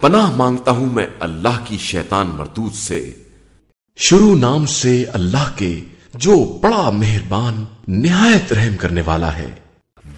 پناہ مانگتا ہوں میں اللہ کی شیطان مردود سے۔ شروع نام سے اللہ کے جو بڑا مہربان، نہایت رحم کرنے والا ہے۔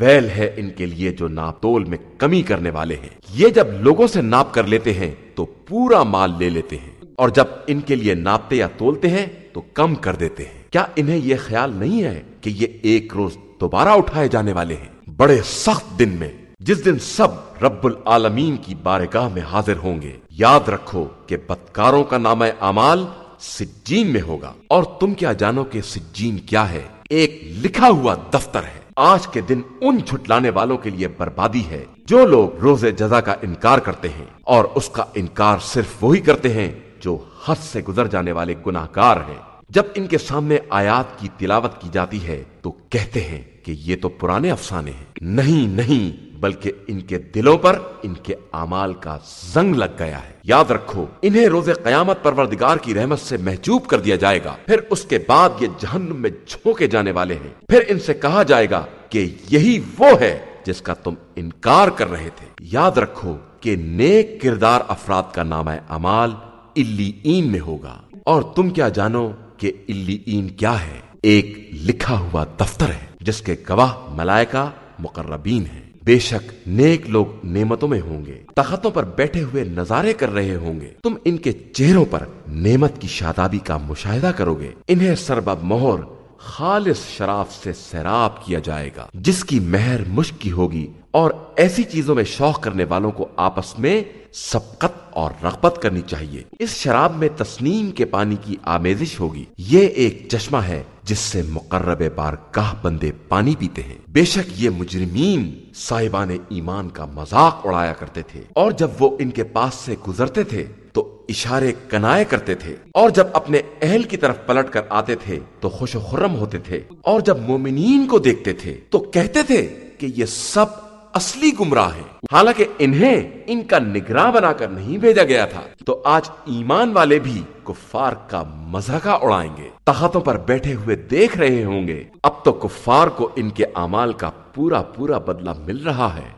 ویل ہے ان کے لیے جو ناپتول میں کمی کرنے والے ہیں۔ یہ جب لوگوں سے ناپ کر لیتے ہیں تو پورا مال لے لیتے ہیں۔ اور جب ان کے لیے ناپتے یا تولتے ہیں تو کم کر دیتے ہیں۔ کیا انہیں یہ خیال نہیں ہے کہ یہ ایک روز دوبارہ اٹھائے جانے والے ہیں؟ بڑے سخت دن میں۔ جس دن سب رب العالمین کی بارگاہ میں حاضر ہوں گے، یاد رکھو کہ بدکاروں کا نام اعمال سجین میں ہوگا۔ اور تم کیا جانو کہ سجین کیا ہے؟ ایک لکھا ہوا دفتر ہے۔ آج کے دن ان جھٹلانے والوں کے لیے بربادی ہے جو لوگ روز جزا کا انکار کرتے ہیں۔ اور اس کا انکار صرف وہی کرتے ہیں جو حد سے گزر جانے والے گناہ گار ہیں۔ جب ان کے سامنے آیات کی تلاوت کی جاتی ہے تو کہتے ہیں کہ یہ تو پرانے افسانے ہیں۔ نہیں نہیں، بلکہ ان کے دلوں پر ان کے اعمال کا زنگ لگ گیا ہے۔ یاد رکھو، انہیں روز قیامت پروردگار کی رحمت سے محجوب کر دیا جائے گا۔ پھر اس کے بعد یہ جہنم میں جھونکے جانے والے ہیں۔ پھر ان سے کہا جائے گا کہ یہی وہ ہے جس کا تم انکار کر رہے تھے۔ یاد رکھو کہ نیک کردار افراد کا نام امال الین میں ہوگا۔ اور تم کیا جانو؟ کہ الین کیا ہے؟ ایک لکھا ہوا دفتر ہے، جس کے گواہ ملائکہ مقربین ہیں۔ بے شک نیک لوگ نعمتوں میں ہوں گے تختوں پر بیٹھے ہوئے نظارے کر رہے ہوں گے۔ تم ان کے چہروں پر نعمت کی شادابی کا مشاہدہ کرو گے۔ انہیں سربب مہر، خالص شراف سے سیراب کیا جائے گا، جس کی مہر مشک کی ہوگی اور ایسی چیزوں میں شوق کرنے والوں کو آپس میں سبقت اور رغبت کرنی چاہیے۔ اس شراب میں تسنیم کے پانی کی آمیزش ہوگی۔ یہ ایک چشمہ ہے جس سے مقرب بار گاہ بندے پانی پیتے ہیں۔ بے شک یہ مجرمین صاحبان ایمان کا مذاق اڑایا کرتے تھے۔ اور جب وہ ان کے پاس سے گزرتے تھے، تو اشارے کنائے کرتے تھے۔ اور جب اپنے اہل کی طرف پلٹ کر آتے تھے، تو خوش و خرم ہوتے تھے۔ اور جب مومنین کو دیکھتے تھے، تو کہتے تھے کہ یہ سب اصلی گمراہ ہیں۔ حالانکہ انہیں ان کا نگراں بنا کر نہیں بھیجا گیا تھا۔ تو آج ایمان والے بھی کفار کا مذہقہ اڑائیں گے۔ تختوں پر بیٹھے ہوئے دیکھ رہے ہوں گے۔ اب تو کفار کو ان کے اعمال کا پورا پورا بدلہ مل رہا ہے۔